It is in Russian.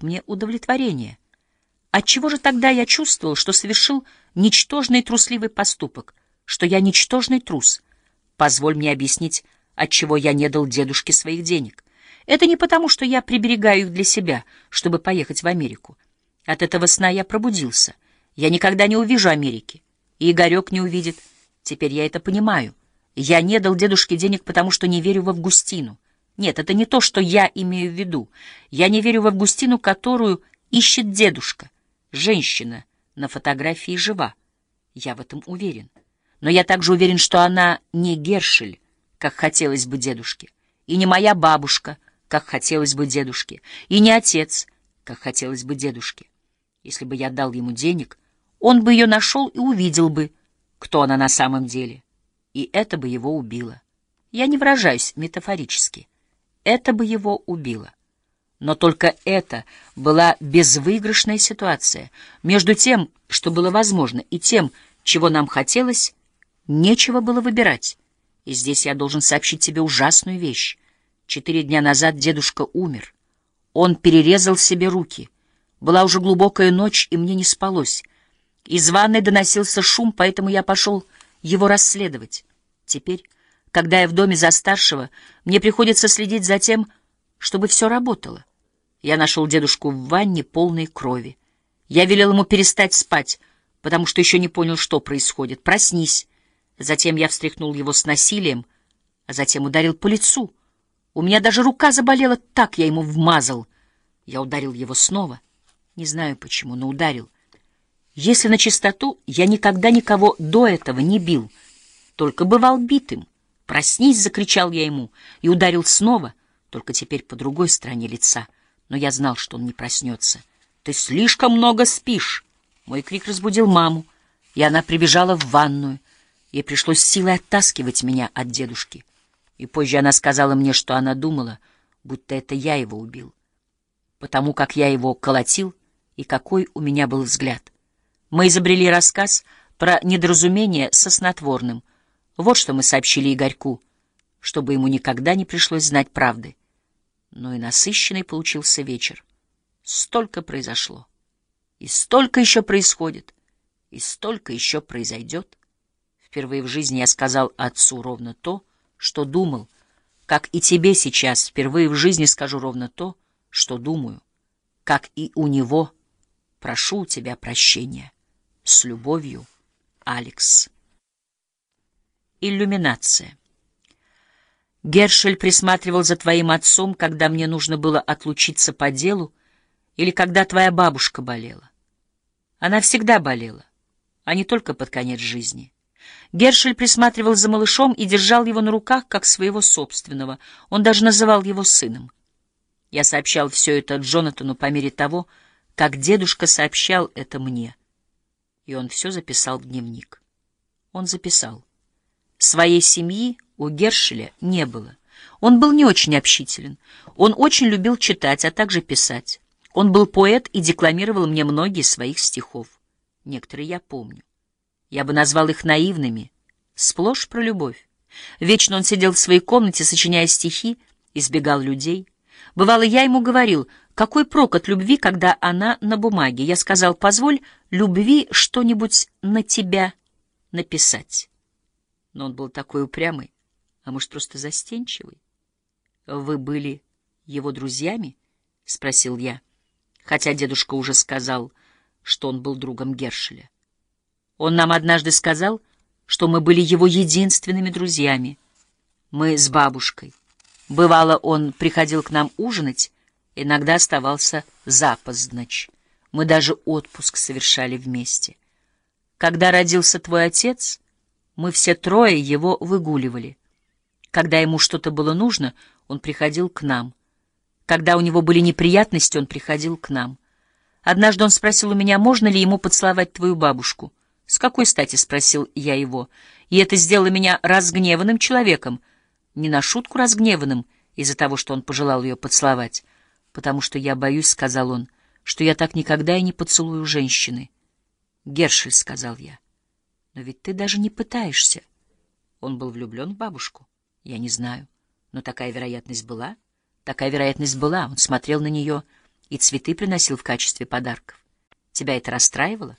мне удовлетворение. Отчего же тогда я чувствовал, что совершил ничтожный трусливый поступок, что я ничтожный трус? Позволь мне объяснить, отчего я не дал дедушке своих денег. Это не потому, что я приберегаю их для себя, чтобы поехать в Америку. От этого сна я пробудился. Я никогда не увижу Америки. И Игорек не увидит. Теперь я это понимаю. Я не дал дедушке денег, потому что не верю в Августину. Нет, это не то, что я имею в виду. Я не верю в Августину, которую ищет дедушка. Женщина на фотографии жива. Я в этом уверен. Но я также уверен, что она не Гершель, как хотелось бы дедушке, и не моя бабушка, как хотелось бы дедушке, и не отец, как хотелось бы дедушке. Если бы я дал ему денег, он бы ее нашел и увидел бы, кто она на самом деле, и это бы его убило. Я не выражаюсь метафорически это бы его убило. Но только это была безвыигрышная ситуация. Между тем, что было возможно, и тем, чего нам хотелось, нечего было выбирать. И здесь я должен сообщить тебе ужасную вещь. Четыре дня назад дедушка умер. Он перерезал себе руки. Была уже глубокая ночь, и мне не спалось. Из ванной доносился шум, поэтому я пошел его расследовать. Теперь когда я в доме за старшего, мне приходится следить за тем, чтобы все работало. Я нашел дедушку в ванне, полной крови. Я велел ему перестать спать, потому что еще не понял, что происходит. «Проснись!» Затем я встряхнул его с насилием, а затем ударил по лицу. У меня даже рука заболела, так я ему вмазал. Я ударил его снова. Не знаю почему, но ударил. Если на чистоту, я никогда никого до этого не бил, только бывал битым. «Проснись!» — закричал я ему и ударил снова, только теперь по другой стороне лица. Но я знал, что он не проснется. «Ты слишком много спишь!» Мой крик разбудил маму, и она прибежала в ванную. Ей пришлось силой оттаскивать меня от дедушки. И позже она сказала мне, что она думала, будто это я его убил. Потому как я его колотил, и какой у меня был взгляд. Мы изобрели рассказ про недоразумение со снотворным — вот что мы сообщили Игорьку, чтобы ему никогда не пришлось знать правды. Но и насыщенный получился вечер. Столько произошло. И столько еще происходит. И столько еще произойдет. Впервые в жизни я сказал отцу ровно то, что думал, как и тебе сейчас впервые в жизни скажу ровно то, что думаю, как и у него прошу у тебя прощения. С любовью, Алекс. Иллюминация. Гершель присматривал за твоим отцом, когда мне нужно было отлучиться по делу или когда твоя бабушка болела. Она всегда болела, а не только под конец жизни. Гершель присматривал за малышом и держал его на руках, как своего собственного. Он даже называл его сыном. Я сообщал все это Джонатану по мере того, как дедушка сообщал это мне. И он все записал в дневник. Он записал. Своей семьи у Гершеля не было. Он был не очень общителен. Он очень любил читать, а также писать. Он был поэт и декламировал мне многие своих стихов. Некоторые я помню. Я бы назвал их наивными, сплошь про любовь. Вечно он сидел в своей комнате, сочиняя стихи, избегал людей. Бывало, я ему говорил, какой прок от любви, когда она на бумаге. Я сказал, позволь любви что-нибудь на тебя написать но он был такой упрямый, а может, просто застенчивый. — Вы были его друзьями? — спросил я, хотя дедушка уже сказал, что он был другом Гершеля. Он нам однажды сказал, что мы были его единственными друзьями. Мы с бабушкой. Бывало, он приходил к нам ужинать, иногда оставался запоздночь. Мы даже отпуск совершали вместе. Когда родился твой отец, мы все трое его выгуливали. Когда ему что-то было нужно, он приходил к нам. Когда у него были неприятности, он приходил к нам. Однажды он спросил у меня, можно ли ему поцеловать твою бабушку. «С какой стати?» — спросил я его. И это сделало меня разгневанным человеком. Не на шутку разгневанным из-за того, что он пожелал ее поцеловать. «Потому что я боюсь», — сказал он, — «что я так никогда и не поцелую женщины». «Гершель», — сказал я. Но ведь ты даже не пытаешься. Он был влюблен в бабушку. Я не знаю. Но такая вероятность была. Такая вероятность была. Он смотрел на нее и цветы приносил в качестве подарков. Тебя это расстраивало?